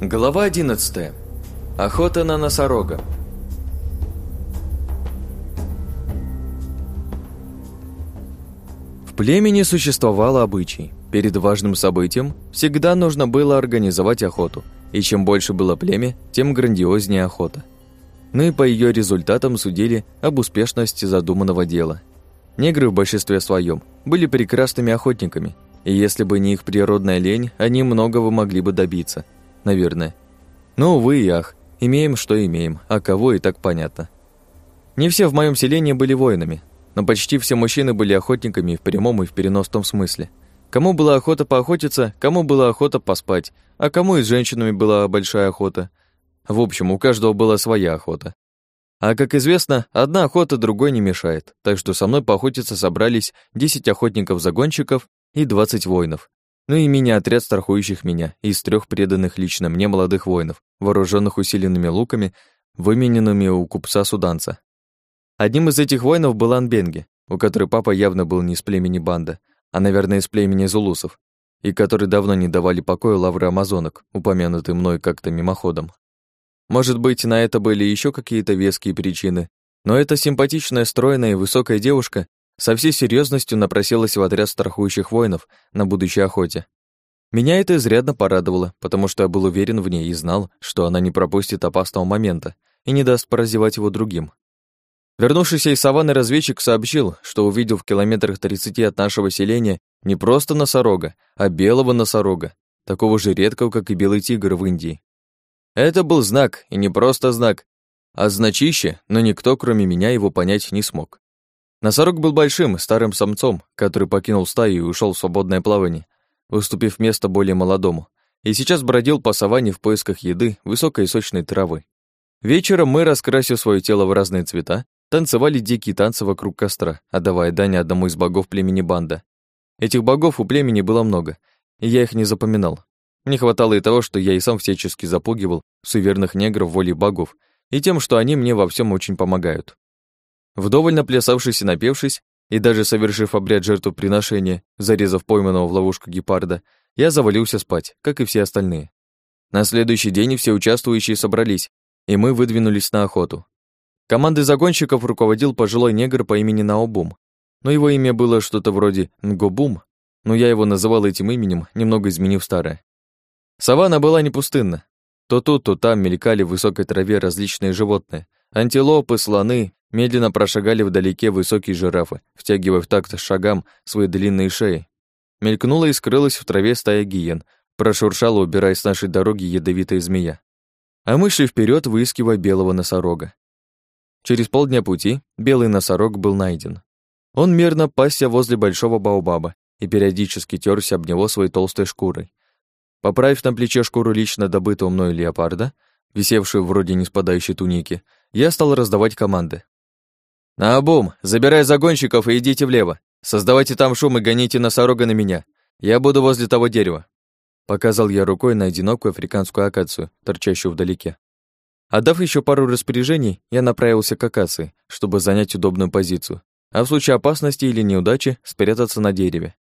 Глава 11. Охота на носорога. В племени существовал обычай. Перед важным событием всегда нужно было организовать охоту, и чем больше было племя, тем грандиознее охота. Ну и по ее результатам судили об успешности задуманного дела. Негры в большинстве своем были прекрасными охотниками, и если бы не их природная лень, они многого могли бы добиться – наверное. Но, увы и ах, имеем, что имеем, а кого и так понятно. Не все в моем селении были воинами, но почти все мужчины были охотниками в прямом и в переносном смысле. Кому была охота поохотиться, кому была охота поспать, а кому и с женщинами была большая охота. В общем, у каждого была своя охота. А как известно, одна охота другой не мешает, так что со мной поохотиться собрались 10 охотников-загонщиков и 20 воинов, ну и мини-отряд страхующих меня из трех преданных лично мне молодых воинов, вооруженных усиленными луками, вымененными у купца-суданца. Одним из этих воинов был Анбенги, у которой папа явно был не из племени банда, а, наверное, из племени зулусов, и которые давно не давали покоя лавры амазонок, упомянутые мной как-то мимоходом. Может быть, на это были еще какие-то веские причины, но эта симпатичная, стройная и высокая девушка со всей серьезностью напросилась в отряд страхующих воинов на будущей охоте. Меня это изрядно порадовало, потому что я был уверен в ней и знал, что она не пропустит опасного момента и не даст поразевать его другим. Вернувшийся из саванны разведчик сообщил, что увидел в километрах 30 от нашего селения не просто носорога, а белого носорога, такого же редкого, как и белый тигр в Индии. Это был знак, и не просто знак, а значище, но никто, кроме меня, его понять не смог. Носорог был большим, старым самцом, который покинул стаю и ушел в свободное плавание, уступив место более молодому, и сейчас бродил по саванне в поисках еды, высокой и сочной травы. Вечером мы, раскрасив свое тело в разные цвета, танцевали дикие танцы вокруг костра, отдавая дань одному из богов племени Банда. Этих богов у племени было много, и я их не запоминал. Не хватало и того, что я и сам всячески запугивал суверенных негров волей богов и тем, что они мне во всем очень помогают. Вдоволь наплясавшись и напевшись, и даже совершив обряд жертвоприношения, зарезав пойманного в ловушку гепарда, я завалился спать, как и все остальные. На следующий день все участвующие собрались, и мы выдвинулись на охоту. Командой загонщиков руководил пожилой негр по имени Наобум, но его имя было что-то вроде Нгобум, но я его называл этим именем, немного изменив старое. Саванна была не пустынна. То тут, то там мелькали в высокой траве различные животные. Антилопы, слоны, Медленно прошагали вдалеке высокие жирафы, втягивая в такт шагам свои длинные шеи. Мелькнула и скрылась в траве стая гиен, прошуршала, убирая с нашей дороги ядовитая змея. А мы шли вперед, выискивая белого носорога. Через полдня пути белый носорог был найден. Он мирно пасся возле большого баобаба и периодически терся об него своей толстой шкурой. Поправив на плече шкуру лично добытого мною леопарда, висевшую вроде не спадающей туники, я стал раздавать команды. «Наобум, забирай загонщиков и идите влево. Создавайте там шум и гоните носорога на меня. Я буду возле того дерева». Показал я рукой на одинокую африканскую акацию, торчащую вдалеке. Отдав еще пару распоряжений, я направился к акации, чтобы занять удобную позицию, а в случае опасности или неудачи спрятаться на дереве.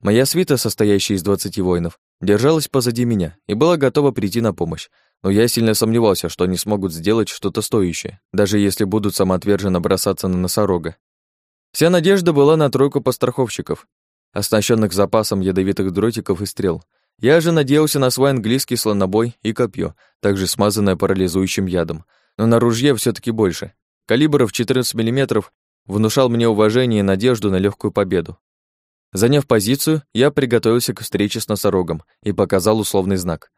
Моя свита, состоящая из двадцати воинов, держалась позади меня и была готова прийти на помощь, но я сильно сомневался, что они смогут сделать что-то стоящее, даже если будут самоотверженно бросаться на носорога. Вся надежда была на тройку постраховщиков, оснащенных запасом ядовитых дротиков и стрел. Я же надеялся на свой английский слонобой и копье, также смазанное парализующим ядом, но на ружье все таки больше. Калибр в 14 мм внушал мне уважение и надежду на легкую победу. Заняв позицию, я приготовился к встрече с носорогом и показал условный знак.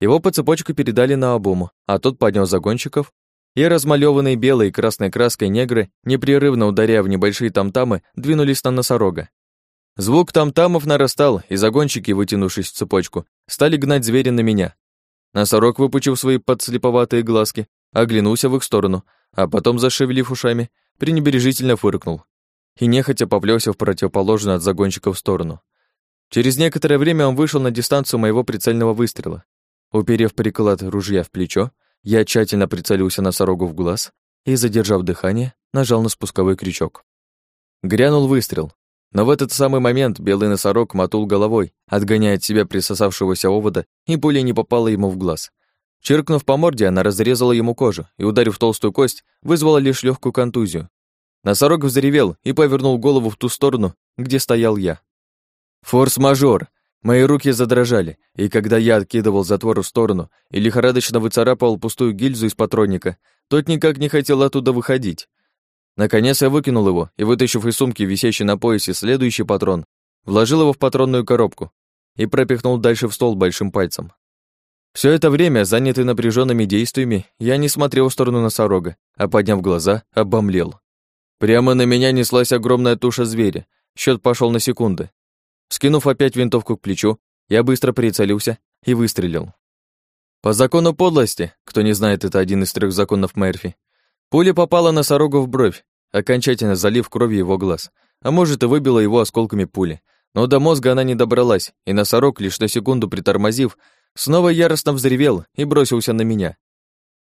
Его по цепочку передали на обум, а тот поднял загонщиков, и размалёванные белой и красной краской негры, непрерывно ударяя в небольшие тамтамы, двинулись на носорога. Звук тамтамов нарастал, и загонщики, вытянувшись в цепочку, стали гнать зверя на меня. Носорог, выпучив свои подслеповатые глазки, оглянулся в их сторону, а потом, зашевелив ушами, пренебрежительно фыркнул и нехотя поплёлся в противоположную от загонщиков сторону. Через некоторое время он вышел на дистанцию моего прицельного выстрела. Уперев приклад ружья в плечо, я тщательно прицелился носорогу в глаз и, задержав дыхание, нажал на спусковой крючок. Грянул выстрел, но в этот самый момент белый носорог мотул головой, отгоняя от себя присосавшегося овода, и пуля не попала ему в глаз. Чиркнув по морде, она разрезала ему кожу и, ударив толстую кость, вызвала лишь легкую контузию. Носорог взревел и повернул голову в ту сторону, где стоял я. Форс-мажор! Мои руки задрожали, и когда я откидывал затвор в сторону и лихорадочно выцарапывал пустую гильзу из патронника, тот никак не хотел оттуда выходить. Наконец я выкинул его и, вытащив из сумки, висящий на поясе, следующий патрон, вложил его в патронную коробку и пропихнул дальше в стол большим пальцем. Все это время, занятый напряженными действиями, я не смотрел в сторону носорога, а, подняв глаза, обомлел. Прямо на меня неслась огромная туша зверя. Счет пошел на секунды. Скинув опять винтовку к плечу, я быстро прицелился и выстрелил. По закону подлости, кто не знает, это один из трех законов Мерфи, пуля попала носорогу в бровь, окончательно залив кровью его глаз, а может и выбила его осколками пули. Но до мозга она не добралась, и носорог, лишь на секунду притормозив, снова яростно взревел и бросился на меня.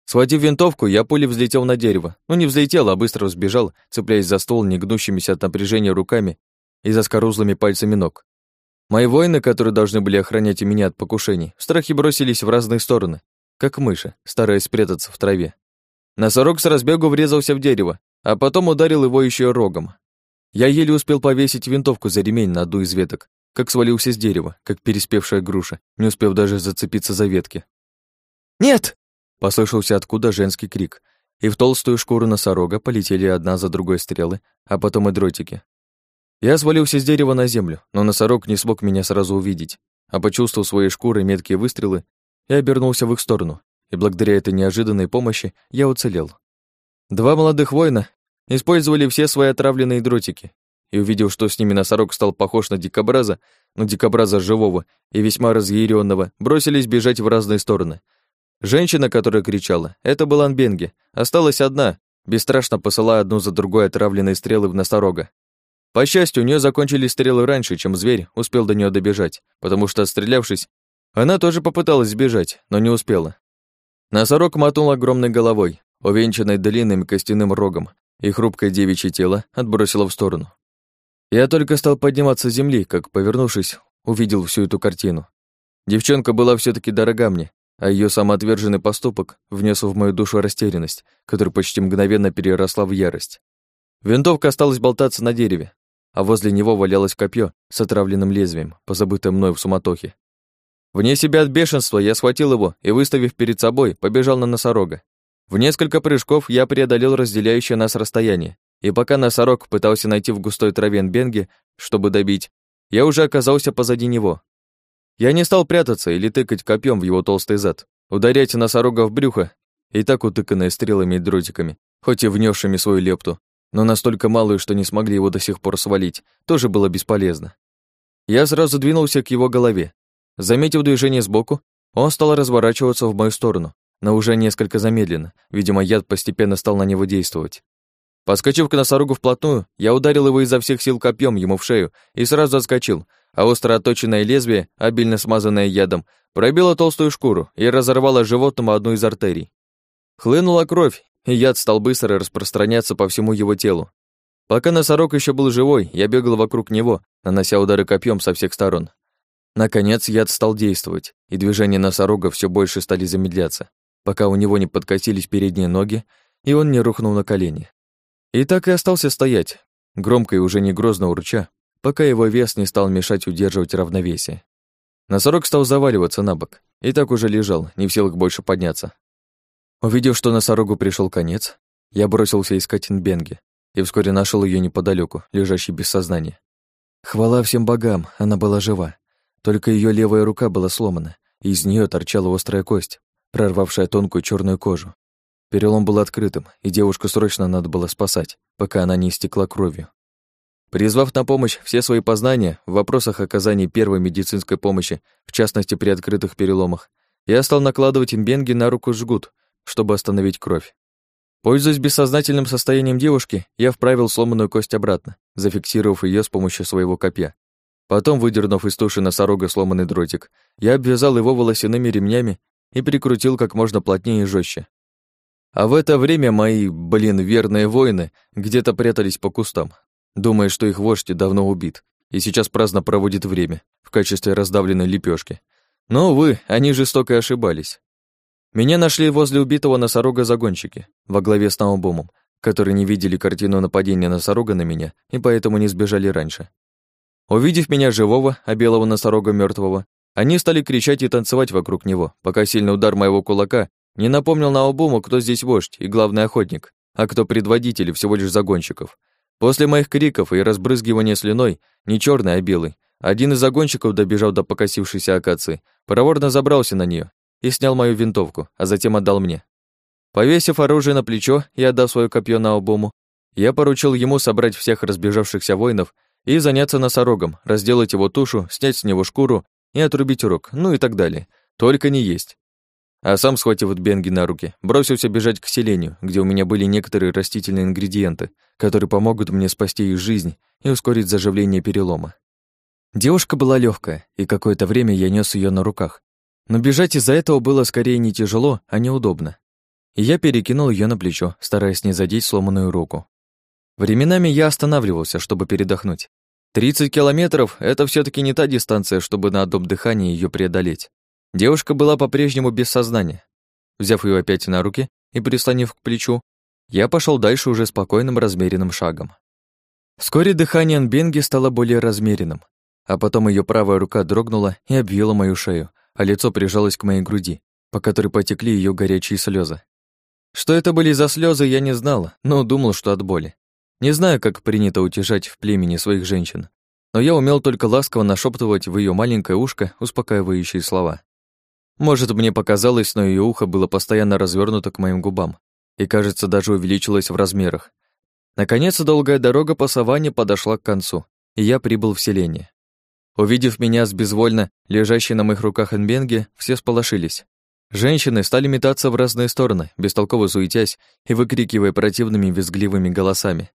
Схватив винтовку, я пулей взлетел на дерево. Ну, не взлетел, а быстро сбежал, цепляясь за стол негнущимися от напряжения руками и заскорузлыми пальцами ног. Мои воины, которые должны были охранять меня от покушений, в страхе бросились в разные стороны, как мыши, стараясь спрятаться в траве. Носорог с разбегу врезался в дерево, а потом ударил его еще рогом. Я еле успел повесить винтовку за ремень на одну из веток, как свалился с дерева, как переспевшая груша, не успев даже зацепиться за ветки. «Нет!» Послышался откуда женский крик, и в толстую шкуру носорога полетели одна за другой стрелы, а потом и дротики. Я свалился с дерева на землю, но носорог не смог меня сразу увидеть, а почувствовал своей шкурой меткие выстрелы и обернулся в их сторону, и благодаря этой неожиданной помощи я уцелел. Два молодых воина использовали все свои отравленные дротики, и увидев, что с ними носорог стал похож на дикобраза, но дикобраза живого и весьма разъяренного, бросились бежать в разные стороны — Женщина, которая кричала, это была Анбенги. Осталась одна, бесстрашно посылая одну за другой отравленные стрелы в носорога. По счастью, у нее закончились стрелы раньше, чем зверь успел до нее добежать, потому что, отстрелявшись, она тоже попыталась сбежать, но не успела. Носорог мотнул огромной головой, увенчанной длинным костяным рогом, и хрупкое девичье тело отбросило в сторону. Я только стал подниматься с земли, как, повернувшись, увидел всю эту картину. Девчонка была все таки дорога мне, а ее самоотверженный поступок внес в мою душу растерянность, которая почти мгновенно переросла в ярость. Винтовка осталась болтаться на дереве, а возле него валялось копье с отравленным лезвием, позабытое мной в суматохе. Вне себя от бешенства я схватил его и, выставив перед собой, побежал на носорога. В несколько прыжков я преодолел разделяющее нас расстояние, и пока носорог пытался найти в густой траве Нбенге, чтобы добить, я уже оказался позади него. Я не стал прятаться или тыкать копьем в его толстый зад, ударять носорога в брюхо, и так утыканное стрелами и дротиками, хоть и внесшими свою лепту, но настолько малую, что не смогли его до сих пор свалить, тоже было бесполезно. Я сразу двинулся к его голове. Заметив движение сбоку, он стал разворачиваться в мою сторону, но уже несколько замедленно, видимо, яд постепенно стал на него действовать. Подскочив к носорогу вплотную, я ударил его изо всех сил копьем ему в шею и сразу отскочил, а остро оточенное лезвие, обильно смазанное ядом, пробило толстую шкуру и разорвало животному одну из артерий. Хлынула кровь, и яд стал быстро распространяться по всему его телу. Пока носорог еще был живой, я бегал вокруг него, нанося удары копьем со всех сторон. Наконец яд стал действовать, и движения носорога все больше стали замедляться, пока у него не подкосились передние ноги, и он не рухнул на колени. И так и остался стоять, громко и уже не грозно урча, пока его вес не стал мешать удерживать равновесие. Носорог стал заваливаться на бок и так уже лежал, не в силах больше подняться. Увидев, что носорогу пришел конец, я бросился искать Нбенге и вскоре нашел ее неподалеку, лежащей без сознания. Хвала всем богам, она была жива. Только ее левая рука была сломана, и из нее торчала острая кость, прорвавшая тонкую черную кожу. Перелом был открытым, и девушку срочно надо было спасать, пока она не истекла кровью. Призвав на помощь все свои познания в вопросах оказания первой медицинской помощи, в частности при открытых переломах, я стал накладывать имбенги на руку жгут, чтобы остановить кровь. Пользуясь бессознательным состоянием девушки, я вправил сломанную кость обратно, зафиксировав ее с помощью своего копья. Потом, выдернув из туши носорога сломанный дротик, я обвязал его волосяными ремнями и прикрутил как можно плотнее и жестче. А в это время мои, блин, верные воины где-то прятались по кустам, думая, что их вождь давно убит и сейчас праздно проводит время в качестве раздавленной лепешки. Но, увы, они жестоко ошибались. Меня нашли возле убитого носорога загонщики, во главе с Наубомом, которые не видели картину нападения носорога на меня и поэтому не сбежали раньше. Увидев меня живого, а белого носорога мертвого, они стали кричать и танцевать вокруг него, пока сильный удар моего кулака не напомнил Наобуму, кто здесь вождь и главный охотник, а кто предводитель всего лишь загонщиков. После моих криков и разбрызгивания слюной, не черный, а белый, один из загонщиков добежал до покосившейся акации, проворно забрался на нее и снял мою винтовку, а затем отдал мне. Повесив оружие на плечо и отдав свое копье на обому, я поручил ему собрать всех разбежавшихся воинов и заняться носорогом, разделать его тушу, снять с него шкуру и отрубить урок, ну и так далее. Только не есть. А сам, схватив Бенги на руки, бросился бежать к селению, где у меня были некоторые растительные ингредиенты, которые помогут мне спасти их жизнь и ускорить заживление перелома. Девушка была легкая, и какое-то время я нес ее на руках. Но бежать из-за этого было скорее не тяжело, а неудобно. И я перекинул ее на плечо, стараясь не задеть сломанную руку. Временами я останавливался, чтобы передохнуть. 30 километров — это все таки не та дистанция, чтобы на одном дыхании ее преодолеть. Девушка была по-прежнему без сознания. Взяв ее опять на руки и прислонив к плечу, я пошел дальше уже спокойным размеренным шагом. Вскоре дыхание Анбенги стало более размеренным, а потом ее правая рука дрогнула и обвила мою шею, а лицо прижалось к моей груди, по которой потекли ее горячие слезы. Что это были за слезы, я не знала, но думал, что от боли. Не знаю, как принято утешать в племени своих женщин, но я умел только ласково нашептывать в ее маленькое ушко успокаивающие слова. Может, мне показалось, но ее ухо было постоянно развернуто к моим губам и, кажется, даже увеличилось в размерах. Наконец, долгая дорога по саванне подошла к концу, и я прибыл в селение. Увидев меня с безвольно лежащей на моих руках Энбенге, все сполошились. Женщины стали метаться в разные стороны, бестолково суетясь и выкрикивая противными визгливыми голосами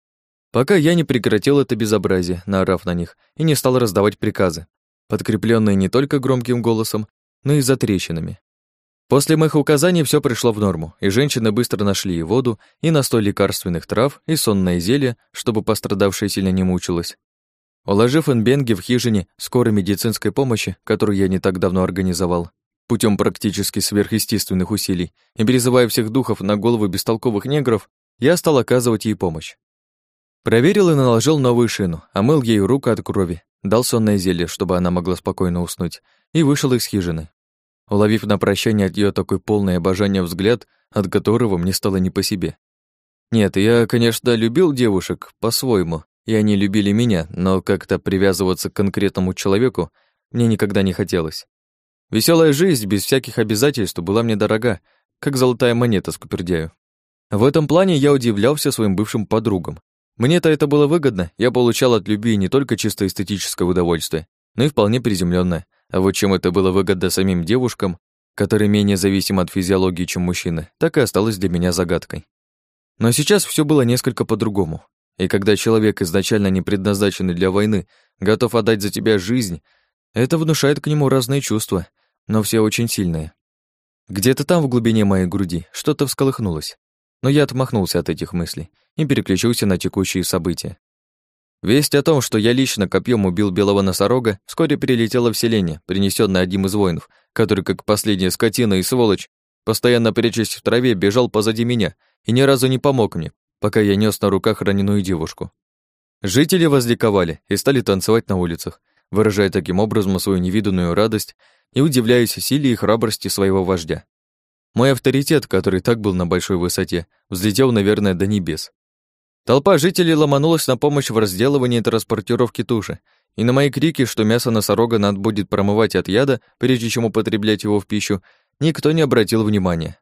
пока я не прекратил это безобразие, наорав на них, и не стал раздавать приказы, подкрепленные не только громким голосом, но и затрещинами. После моих указаний все пришло в норму, и женщины быстро нашли и воду, и настой лекарственных трав, и сонное зелье, чтобы пострадавшая сильно не мучилась. Уложив Энбенги в хижине скорой медицинской помощи, которую я не так давно организовал, путем практически сверхъестественных усилий, и призывая всех духов на головы бестолковых негров, я стал оказывать ей помощь. Проверил и наложил новую шину, омыл ей руку от крови, дал сонное зелье, чтобы она могла спокойно уснуть, и вышел из хижины. Уловив на прощание от ее такой полное обожание взгляд, от которого мне стало не по себе. Нет, я, конечно, любил девушек по-своему, и они любили меня, но как-то привязываться к конкретному человеку мне никогда не хотелось. Веселая жизнь без всяких обязательств была мне дорога, как золотая монета с купердяю. В этом плане я удивлялся своим бывшим подругам, мне-то это было выгодно, я получал от любви не только чисто эстетическое удовольствие, но и вполне приземленное. А вот чем это было выгодно самим девушкам, которые менее зависимы от физиологии, чем мужчины, так и осталось для меня загадкой. Но сейчас все было несколько по-другому. И когда человек, изначально не предназначенный для войны, готов отдать за тебя жизнь, это внушает к нему разные чувства, но все очень сильные. Где-то там, в глубине моей груди, что-то всколыхнулось но я отмахнулся от этих мыслей и переключился на текущие события. Весть о том, что я лично копьем убил белого носорога, вскоре перелетела в селение, принесённое одним из воинов, который, как последняя скотина и сволочь, постоянно прячась в траве, бежал позади меня и ни разу не помог мне, пока я нёс на руках раненую девушку. Жители возликовали и стали танцевать на улицах, выражая таким образом свою невиданную радость и удивляясь силе и храбрости своего вождя. Мой авторитет, который так был на большой высоте, взлетел, наверное, до небес. Толпа жителей ломанулась на помощь в разделывании и транспортировке туши, и на мои крики, что мясо носорога надо будет промывать от яда, прежде чем употреблять его в пищу, никто не обратил внимания.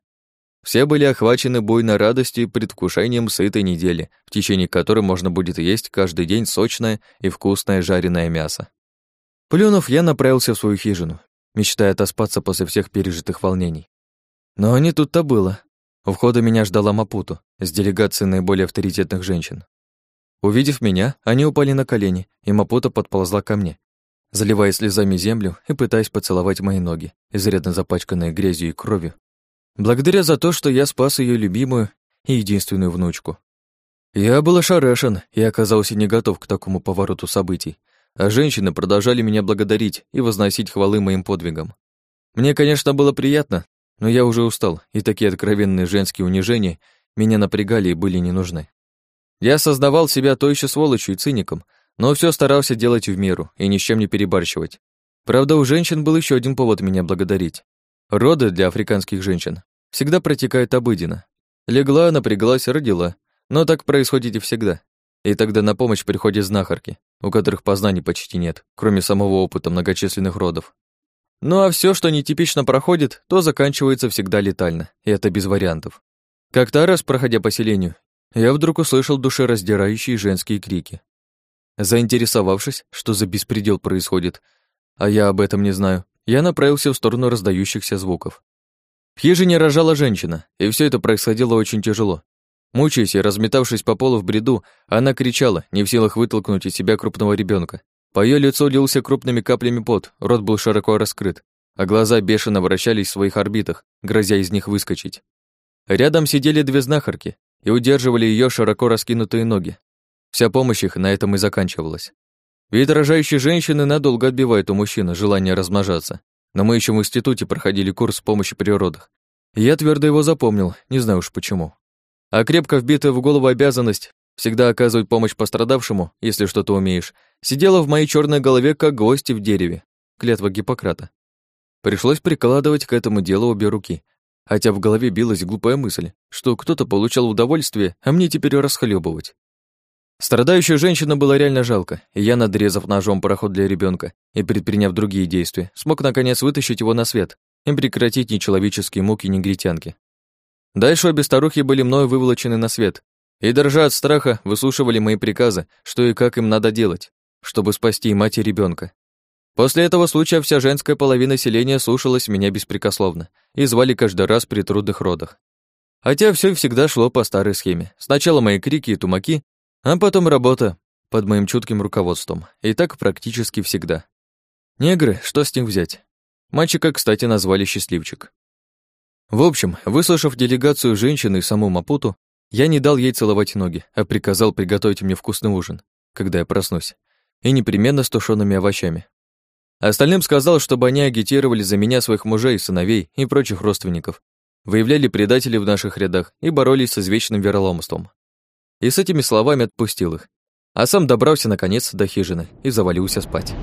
Все были охвачены буйной радостью и предвкушением сытой недели, в течение которой можно будет есть каждый день сочное и вкусное жареное мясо. Плюнув, я направился в свою хижину, мечтая отоспаться после всех пережитых волнений. Но не тут-то было. У входа меня ждала Мапуту с делегацией наиболее авторитетных женщин. Увидев меня, они упали на колени, и Мапута подползла ко мне, заливая слезами землю и пытаясь поцеловать мои ноги, изрядно запачканные грязью и кровью. Благодаря за то, что я спас ее любимую и единственную внучку. Я был ошарашен и оказался не готов к такому повороту событий, а женщины продолжали меня благодарить и возносить хвалы моим подвигам. Мне, конечно, было приятно, Но я уже устал, и такие откровенные женские унижения меня напрягали и были не нужны. Я создавал себя то еще сволочью и циником, но все старался делать в меру и ни с чем не перебарщивать. Правда, у женщин был еще один повод меня благодарить. Роды для африканских женщин всегда протекают обыденно. Легла, напряглась, родила. Но так происходит и всегда. И тогда на помощь приходят знахарки, у которых познаний почти нет, кроме самого опыта многочисленных родов. Ну а все, что нетипично проходит, то заканчивается всегда летально, и это без вариантов. Как-то раз, проходя по селению, я вдруг услышал душераздирающие женские крики. Заинтересовавшись, что за беспредел происходит, а я об этом не знаю, я направился в сторону раздающихся звуков. В хижине рожала женщина, и все это происходило очень тяжело. Мучаясь и разметавшись по полу в бреду, она кричала, не в силах вытолкнуть из себя крупного ребенка. По ее лицу лился крупными каплями пот, рот был широко раскрыт, а глаза бешено вращались в своих орбитах, грозя из них выскочить. Рядом сидели две знахарки и удерживали ее широко раскинутые ноги. Вся помощь их на этом и заканчивалась. Вид рожающей женщины надолго отбивает у мужчины желание размножаться. Но мы еще в институте проходили курс помощи при родах. я твердо его запомнил, не знаю уж почему. А крепко вбитая в голову обязанность всегда оказывать помощь пострадавшему, если что-то умеешь, сидела в моей черной голове, как гости в дереве. Клятва Гиппократа. Пришлось прикладывать к этому делу обе руки, хотя в голове билась глупая мысль, что кто-то получал удовольствие, а мне теперь расхлебывать. Страдающую женщину было реально жалко, и я, надрезав ножом проход для ребенка и предприняв другие действия, смог наконец вытащить его на свет и прекратить нечеловеческие муки негритянки. Дальше обе старухи были мною выволочены на свет, и, дрожа от страха, выслушивали мои приказы, что и как им надо делать, чтобы спасти мать и ребенка. После этого случая вся женская половина селения слушалась меня беспрекословно и звали каждый раз при трудных родах. Хотя все всегда шло по старой схеме. Сначала мои крики и тумаки, а потом работа под моим чутким руководством. И так практически всегда. Негры, что с них взять? Мальчика, кстати, назвали Счастливчик. В общем, выслушав делегацию женщины и саму Мапуту, я не дал ей целовать ноги, а приказал приготовить мне вкусный ужин, когда я проснусь, и непременно с тушеными овощами. Остальным сказал, чтобы они агитировали за меня своих мужей, сыновей и прочих родственников, выявляли предателей в наших рядах и боролись с извечным вероломством и с этими словами отпустил их, а сам добрался наконец до хижины и завалился спать.